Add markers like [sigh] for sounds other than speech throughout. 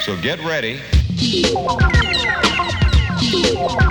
So get ready. [laughs]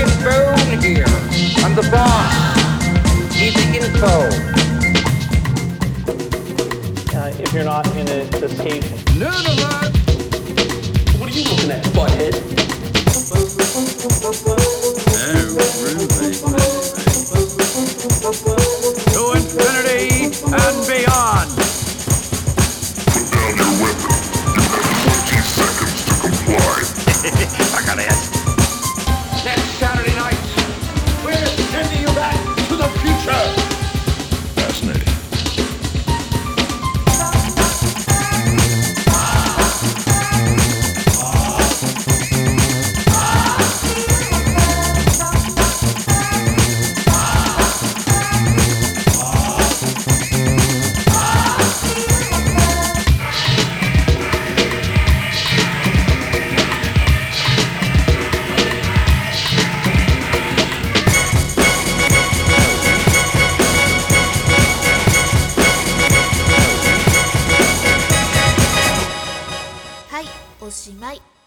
broken bone here. I'm the boss. Need the info. Uh, if you're not in a, the state. None of us. What are you looking at, butthead? To infinity and beyond. [laughs] I gotta ask. おしまい。